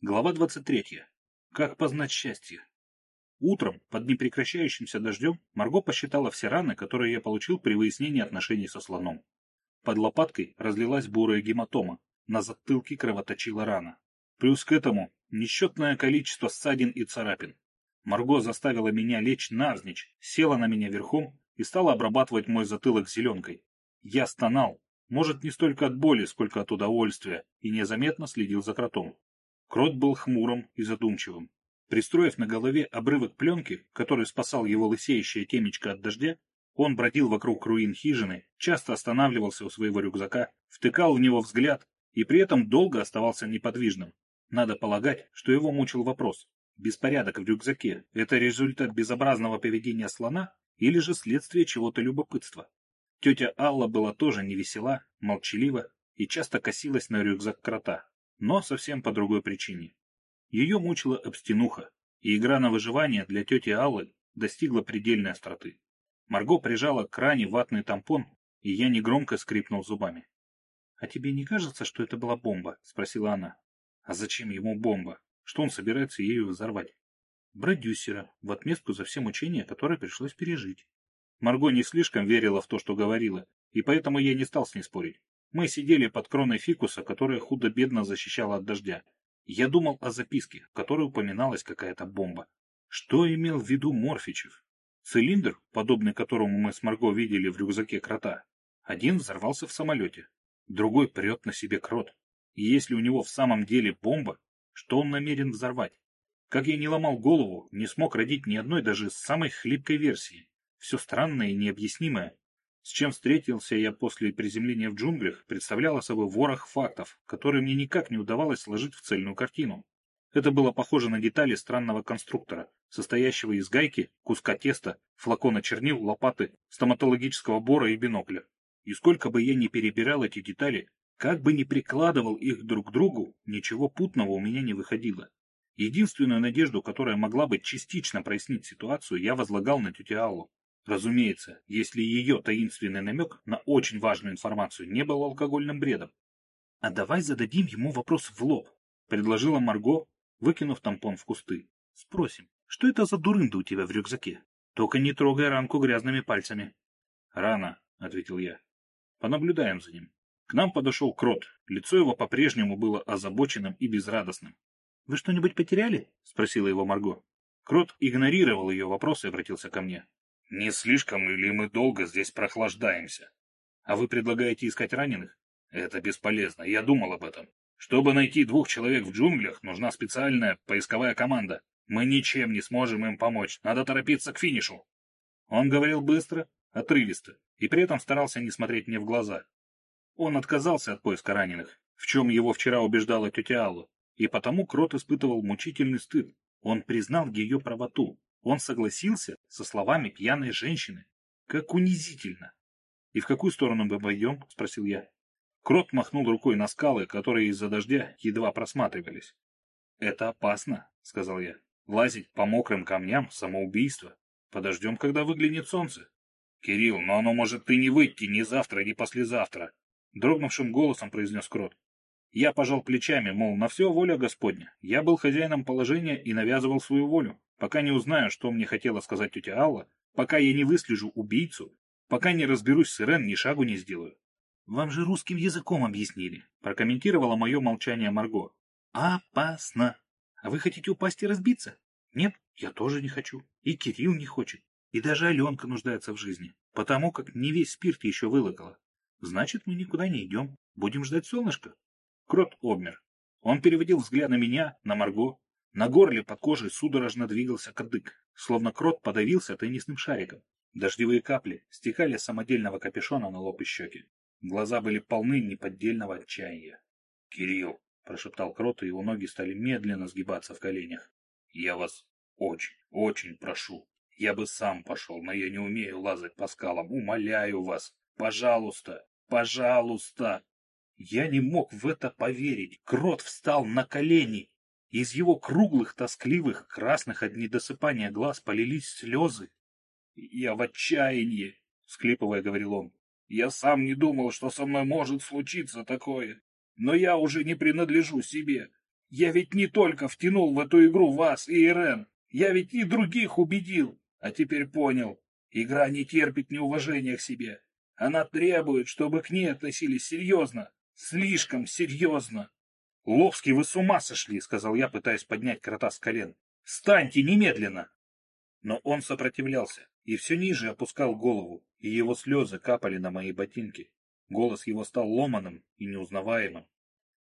Глава 23. Как познать счастье? Утром, под непрекращающимся дождем, Марго посчитала все раны, которые я получил при выяснении отношений со слоном. Под лопаткой разлилась бурая гематома, на затылке кровоточила рана. Плюс к этому несчетное количество ссадин и царапин. Марго заставила меня лечь навзничь, села на меня верхом и стала обрабатывать мой затылок зеленкой. Я стонал, может, не столько от боли, сколько от удовольствия, и незаметно следил за кротом. Крот был хмурым и задумчивым. Пристроив на голове обрывок пленки, который спасал его лысеющее темечко от дождя, он бродил вокруг руин хижины, часто останавливался у своего рюкзака, втыкал в него взгляд и при этом долго оставался неподвижным. Надо полагать, что его мучил вопрос. Беспорядок в рюкзаке – это результат безобразного поведения слона или же следствие чего-то любопытства? Тетя Алла была тоже невесела, молчалива и часто косилась на рюкзак крота но совсем по другой причине. Ее мучила обстенуха, и игра на выживание для тети Аллы достигла предельной остроты. Марго прижала к ране ватный тампон, и я негромко скрипнул зубами. — А тебе не кажется, что это была бомба? — спросила она. — А зачем ему бомба? Что он собирается ею взорвать? — Бродюсера, в отместку за все мучения, которые пришлось пережить. Марго не слишком верила в то, что говорила, и поэтому я не стал с ней спорить. Мы сидели под кроной фикуса, которая худо-бедно защищала от дождя. Я думал о записке, в которой упоминалась какая-то бомба. Что имел в виду Морфичев? Цилиндр, подобный которому мы с Марго видели в рюкзаке крота, один взорвался в самолете, другой прет на себе крот. И если у него в самом деле бомба, что он намерен взорвать? Как я не ломал голову, не смог родить ни одной даже самой хлипкой версии. Все странное и необъяснимое, с чем встретился я после приземления в джунглях, представляло собой ворох фактов, которые мне никак не удавалось сложить в цельную картину. Это было похоже на детали странного конструктора, состоящего из гайки, куска теста, флакона чернил, лопаты, стоматологического бора и бинокля. И сколько бы я ни перебирал эти детали, как бы ни прикладывал их друг к другу, ничего путного у меня не выходило. Единственную надежду, которая могла бы частично прояснить ситуацию, я возлагал на тетю Аллу. Разумеется, если ее таинственный намек на очень важную информацию не был алкогольным бредом. — А давай зададим ему вопрос в лоб, — предложила Марго, выкинув тампон в кусты. — Спросим, что это за дурында у тебя в рюкзаке? Только не трогай ранку грязными пальцами. — Рано, — ответил я. — Понаблюдаем за ним. К нам подошел Крот. Лицо его по-прежнему было озабоченным и безрадостным. — Вы что-нибудь потеряли? — спросила его Марго. Крот игнорировал ее вопрос и обратился ко мне. Не слишком ли мы долго здесь прохлаждаемся? А вы предлагаете искать раненых? Это бесполезно, я думал об этом. Чтобы найти двух человек в джунглях, нужна специальная поисковая команда. Мы ничем не сможем им помочь, надо торопиться к финишу. Он говорил быстро, отрывисто, и при этом старался не смотреть мне в глаза. Он отказался от поиска раненых, в чем его вчера убеждала тетя Алла, и потому Крот испытывал мучительный стыд. Он признал ее правоту, он согласился со словами пьяной женщины. Как унизительно. — И в какую сторону мы пойдем? — спросил я. Крот махнул рукой на скалы, которые из-за дождя едва просматривались. — Это опасно, — сказал я. — Лазить по мокрым камням — самоубийство. Подождем, когда выглянет солнце. — Кирилл, но оно может и не выйти ни завтра, ни послезавтра. Дрогнувшим голосом произнес Крот. Я пожал плечами, мол, на все воля Господня. Я был хозяином положения и навязывал свою волю. Пока не узнаю, что мне хотела сказать тетя Алла, пока я не выслежу убийцу, пока не разберусь с Ирен, ни шагу не сделаю. — Вам же русским языком объяснили, — прокомментировала мое молчание Марго. — Опасно. А вы хотите упасть и разбиться? Нет, я тоже не хочу. И Кирилл не хочет. И даже Аленка нуждается в жизни, потому как не весь спирт еще вылокала. Значит, мы никуда не идем. Будем ждать солнышка. Крот обмер. Он переводил взгляд на меня, на Марго, на горле под кожей судорожно двигался кадык, словно крот подавился теннисным шариком. Дождевые капли стекали с самодельного капюшона на лоб и щеки. Глаза были полны неподдельного отчаяния. — Кирилл, — прошептал крот, и его ноги стали медленно сгибаться в коленях. — Я вас очень, очень прошу. Я бы сам пошел, но я не умею лазать по скалам. Умоляю вас. Пожалуйста, пожалуйста. Я не мог в это поверить. Крот встал на колени из его круглых, тоскливых, красных от недосыпания глаз полились слезы. — Я в отчаянии, — склипывая, говорил он. — Я сам не думал, что со мной может случиться такое. Но я уже не принадлежу себе. Я ведь не только втянул в эту игру вас и Ирен, я ведь и других убедил, а теперь понял. Игра не терпит неуважения к себе. Она требует, чтобы к ней относились серьезно. Слишком серьезно. «Ловский, вы с ума сошли!» — сказал я, пытаясь поднять крота с колен. «Встаньте немедленно!» Но он сопротивлялся и все ниже опускал голову, и его слезы капали на мои ботинки. Голос его стал ломаным и неузнаваемым.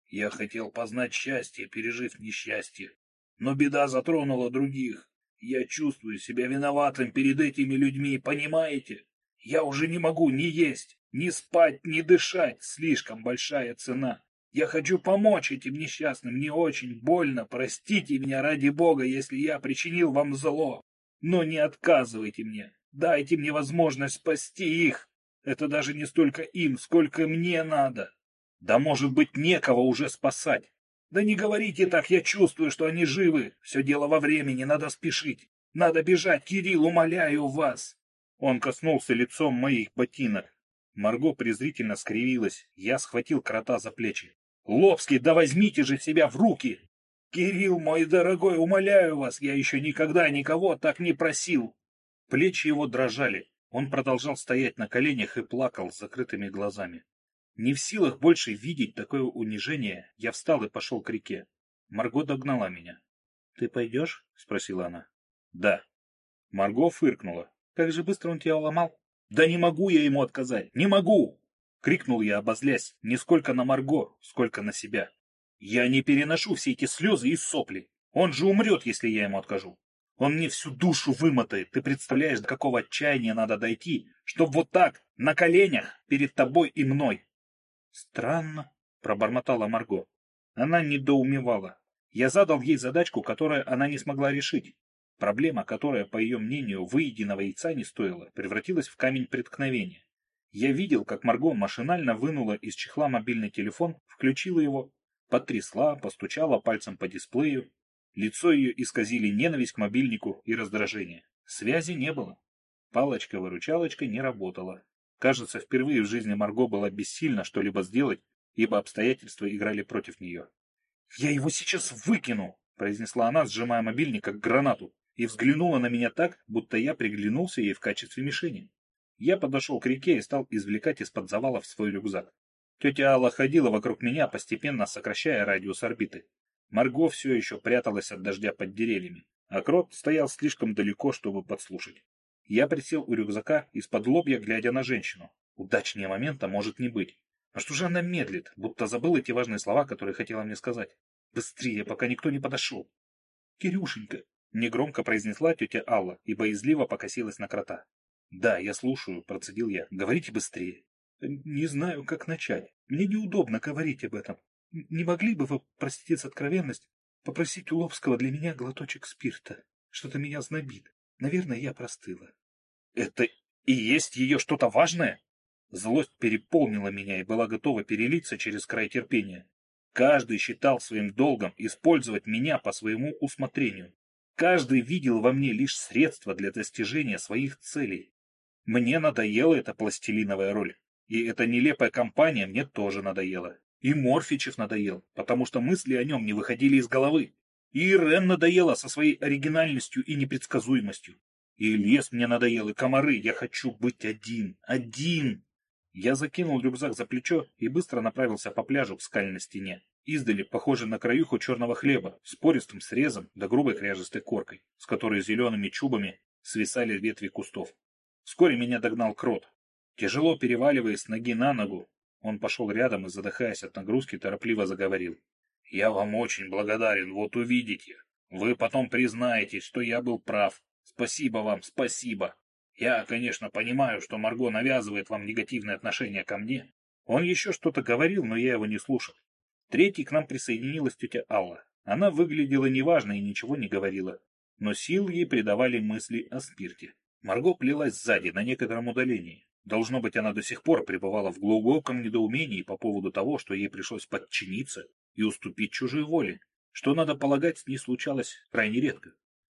Я хотел познать счастье, пережив несчастье. Но беда затронула других. Я чувствую себя виноватым перед этими людьми, понимаете? Я уже не могу ни есть, ни спать, ни дышать. Слишком большая цена. Я хочу помочь этим несчастным. Мне очень больно. Простите меня ради Бога, если я причинил вам зло. Но не отказывайте мне. Дайте мне возможность спасти их. Это даже не столько им, сколько мне надо. Да может быть некого уже спасать. Да не говорите так, я чувствую, что они живы. Все дело во времени, надо спешить. Надо бежать, Кирилл, умоляю вас. Он коснулся лицом моих ботинок. Марго презрительно скривилась. Я схватил крота за плечи. «Лобский, да возьмите же себя в руки!» «Кирилл, мой дорогой, умоляю вас, я еще никогда никого так не просил!» Плечи его дрожали. Он продолжал стоять на коленях и плакал с закрытыми глазами. Не в силах больше видеть такое унижение, я встал и пошел к реке. Марго догнала меня. — Ты пойдешь? — спросила она. — Да. Марго фыркнула. — Как же быстро он тебя уломал? — Да не могу я ему отказать! Не могу! — крикнул я, обозлясь, не сколько на Марго, сколько на себя. — Я не переношу все эти слезы и сопли. Он же умрет, если я ему откажу. Он мне всю душу вымотает. Ты представляешь, до какого отчаяния надо дойти, чтобы вот так, на коленях, перед тобой и мной, Странно, пробормотала Марго. Она недоумевала. Я задал ей задачку, которую она не смогла решить. Проблема, которая, по ее мнению, выеденного яйца не стоила, превратилась в камень преткновения. Я видел, как Марго машинально вынула из чехла мобильный телефон, включила его, потрясла, постучала пальцем по дисплею. Лицо ее исказили ненависть к мобильнику и раздражение. Связи не было. Палочка-выручалочка не работала. Кажется, впервые в жизни Марго была бессильна что-либо сделать, ибо обстоятельства играли против нее. «Я его сейчас выкину!» — произнесла она, сжимая мобильник как гранату, и взглянула на меня так, будто я приглянулся ей в качестве мишени. Я подошел к реке и стал извлекать из-под завалов свой рюкзак. Тетя Алла ходила вокруг меня, постепенно сокращая радиус орбиты. Марго все еще пряталась от дождя под деревьями, а Крот стоял слишком далеко, чтобы подслушать. Я присел у рюкзака, из-под лобья глядя на женщину. Удачнее момента может не быть. А что же она медлит, будто забыла те важные слова, которые хотела мне сказать? Быстрее, пока никто не подошел. Кирюшенька, негромко произнесла тетя Алла и боязливо покосилась на крота. Да, я слушаю, процедил я. Говорите быстрее. Не знаю, как начать. Мне неудобно говорить об этом. Не могли бы вы, простите за откровенность, попросить у Лобского для меня глоточек спирта? Что-то меня знобит. Наверное, я простыла. Это и есть ее что-то важное? Злость переполнила меня и была готова перелиться через край терпения. Каждый считал своим долгом использовать меня по своему усмотрению. Каждый видел во мне лишь средство для достижения своих целей. Мне надоела эта пластилиновая роль. И эта нелепая компания мне тоже надоела. И Морфичев надоел, потому что мысли о нем не выходили из головы. И Ирен надоела со своей оригинальностью и непредсказуемостью. И лес мне надоел, и комары. Я хочу быть один. Один. Я закинул рюкзак за плечо и быстро направился по пляжу к скальной стене. Издали похоже на краюху черного хлеба, с пористым срезом да грубой кряжестой коркой, с которой зелеными чубами свисали ветви кустов. Вскоре меня догнал крот. Тяжело переваливаясь с ноги на ногу, он пошел рядом и, задыхаясь от нагрузки, торопливо заговорил. Я вам очень благодарен, вот увидите. Вы потом признаетесь, что я был прав. Спасибо вам, спасибо. Я, конечно, понимаю, что Марго навязывает вам негативное отношение ко мне. Он еще что-то говорил, но я его не слушал. Третий к нам присоединилась тетя Алла. Она выглядела неважно и ничего не говорила, но сил ей придавали мысли о спирте. Марго плелась сзади, на некотором удалении. Должно быть, она до сих пор пребывала в глубоком недоумении по поводу того, что ей пришлось подчиниться и уступить чужой воле, что, надо полагать, с ней случалось крайне редко.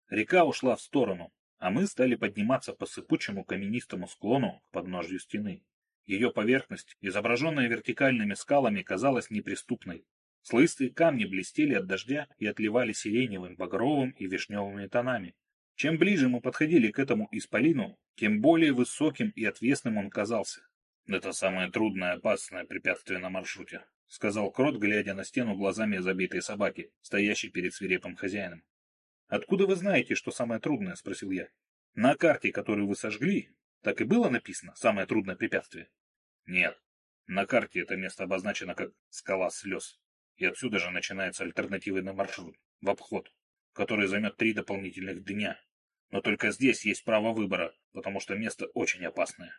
Река ушла в сторону, а мы стали подниматься по сыпучему каменистому склону к подножью стены. Ее поверхность, изображенная вертикальными скалами, казалась неприступной. Слыстые камни блестели от дождя и отливали сиреневым, багровым и вишневыми тонами. Чем ближе мы подходили к этому исполину, тем более высоким и отвесным он казался. «Это самое трудное, опасное препятствие на маршруте», — сказал Крот, глядя на стену глазами забитой собаки, стоящей перед свирепым хозяином. «Откуда вы знаете, что самое трудное?» — спросил я. «На карте, которую вы сожгли, так и было написано «самое трудное препятствие»?» «Нет. На карте это место обозначено как «скала слез». И отсюда же начинается альтернативный маршрут, в обход, который займет три дополнительных дня. Но только здесь есть право выбора, потому что место очень опасное.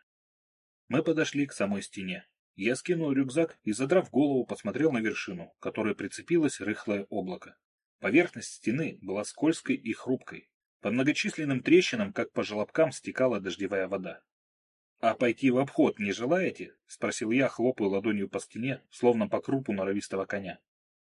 Мы подошли к самой стене. Я скинул рюкзак и, задрав голову, посмотрел на вершину, которой прицепилось рыхлое облако. Поверхность стены была скользкой и хрупкой. По многочисленным трещинам, как по желобкам, стекала дождевая вода. «А пойти в обход не желаете?» — спросил я, хлопая ладонью по стене, словно по крупу норовистого коня.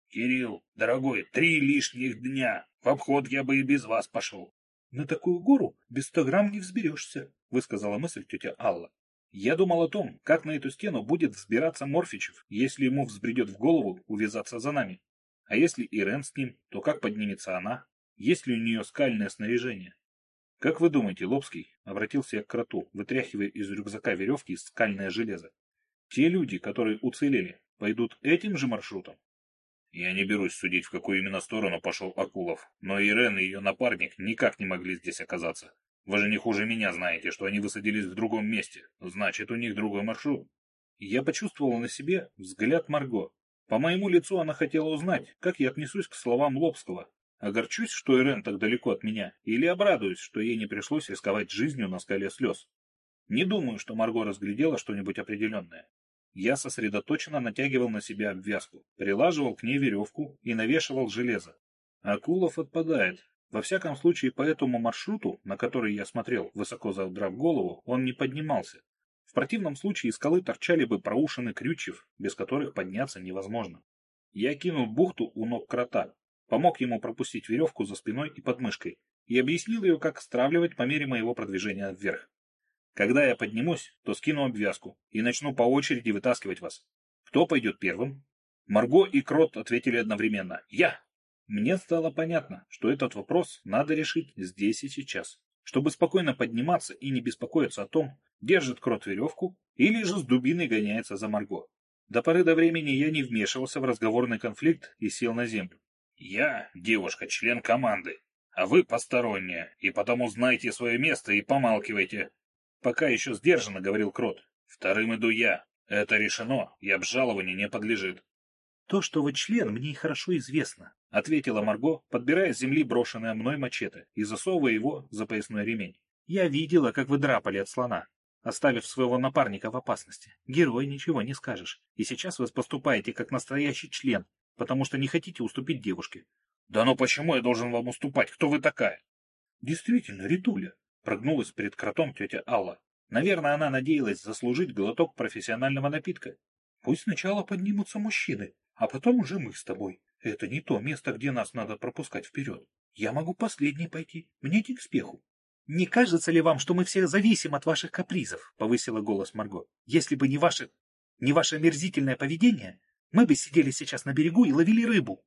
«Кирилл, дорогой, три лишних дня. В обход я бы и без вас пошел». «На такую гору без ста грамм не взберешься», — высказала мысль тетя Алла. Я думал о том, как на эту стену будет взбираться Морфичев, если ему взбредет в голову увязаться за нами. А если Ирен с ним, то как поднимется она? Есть ли у нее скальное снаряжение? Как вы думаете, Лобский, обратился я к кроту, вытряхивая из рюкзака веревки скальное железо. Те люди, которые уцелели, пойдут этим же маршрутом? Я не берусь судить, в какую именно сторону пошел Акулов, но Ирен и ее напарник никак не могли здесь оказаться. Вы же не хуже меня знаете, что они высадились в другом месте. Значит, у них другой маршрут. Я почувствовал на себе взгляд Марго. По моему лицу она хотела узнать, как я отнесусь к словам Лобского. Огорчусь, что Ирен так далеко от меня, или обрадуюсь, что ей не пришлось рисковать жизнью на скале слез. Не думаю, что Марго разглядела что-нибудь определенное. Я сосредоточенно натягивал на себя обвязку, прилаживал к ней веревку и навешивал железо. Акулов отпадает. Во всяком случае, по этому маршруту, на который я смотрел, высоко задрав голову, он не поднимался. В противном случае из скалы торчали бы проушины крючев, без которых подняться невозможно. Я кинул бухту у ног крота, помог ему пропустить веревку за спиной и подмышкой и объяснил ее, как стравливать по мере моего продвижения вверх. Когда я поднимусь, то скину обвязку и начну по очереди вытаскивать вас. Кто пойдет первым? Марго и Крот ответили одновременно. Я! Мне стало понятно, что этот вопрос надо решить здесь и сейчас, чтобы спокойно подниматься и не беспокоиться о том, держит Крот веревку или же с дубиной гоняется за Марго. До поры до времени я не вмешивался в разговорный конфликт и сел на землю. Я, девушка, член команды, а вы посторонняя, и потому знайте свое место и помалкивайте. Пока еще сдержанно говорил Крот. Вторым иду я. Это решено, и обжалованию не подлежит. То, что вы член, мне и хорошо известно, ответила Марго, подбирая с земли брошенное мной мачете и засовывая его за поясной ремень. Я видела, как вы драпали от слона, оставив своего напарника в опасности. Герой, ничего не скажешь. И сейчас вы поступаете как настоящий член, потому что не хотите уступить девушке. Да ну почему я должен вам уступать? Кто вы такая? Действительно, Ритуля, прогнулась перед кротом тетя Алла. Наверное, она надеялась заслужить глоток профессионального напитка. Пусть сначала поднимутся мужчины, а потом уже мы с тобой. Это не то место, где нас надо пропускать вперед. Я могу последний пойти. Мне идти к спеху. «Не кажется ли вам, что мы все зависим от ваших капризов?» — повысила голос Марго. «Если бы не ваше... не ваше омерзительное поведение, мы бы сидели сейчас на берегу и ловили рыбу.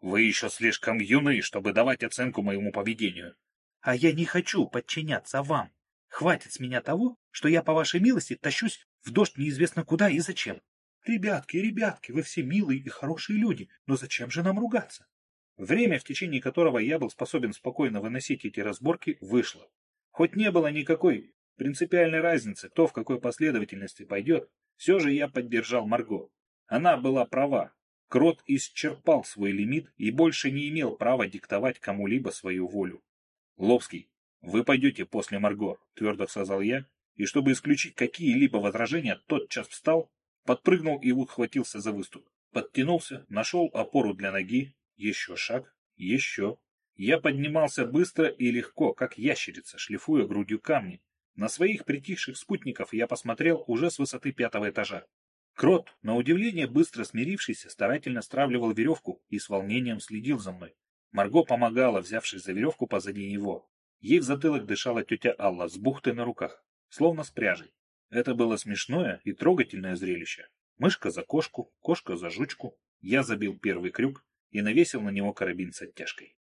Вы еще слишком юны, чтобы давать оценку моему поведению. А я не хочу подчиняться вам. Хватит с меня того, что я, по вашей милости, тащусь в дождь неизвестно куда и зачем. Ребятки, ребятки, вы все милые и хорошие люди, но зачем же нам ругаться? Время, в течение которого я был способен спокойно выносить эти разборки, вышло. Хоть не было никакой принципиальной разницы, кто в какой последовательности пойдет, все же я поддержал Марго. Она была права. Крот исчерпал свой лимит и больше не имел права диктовать кому-либо свою волю. «Лобский, вы пойдете после Марго», — твердо сказал я, и чтобы исключить какие-либо возражения, тотчас встал, подпрыгнул и ухватился за выступ. Подтянулся, нашел опору для ноги, еще шаг, еще. Я поднимался быстро и легко, как ящерица, шлифуя грудью камни. На своих притихших спутников я посмотрел уже с высоты пятого этажа. Крот, на удивление быстро смирившийся, старательно стравливал веревку и с волнением следил за мной. Марго помогала, взявшись за веревку позади него. Ей в затылок дышала тетя Алла с бухтой на руках, словно с пряжей. Это было смешное и трогательное зрелище. Мышка за кошку, кошка за жучку. Я забил первый крюк и навесил на него карабин с оттяжкой.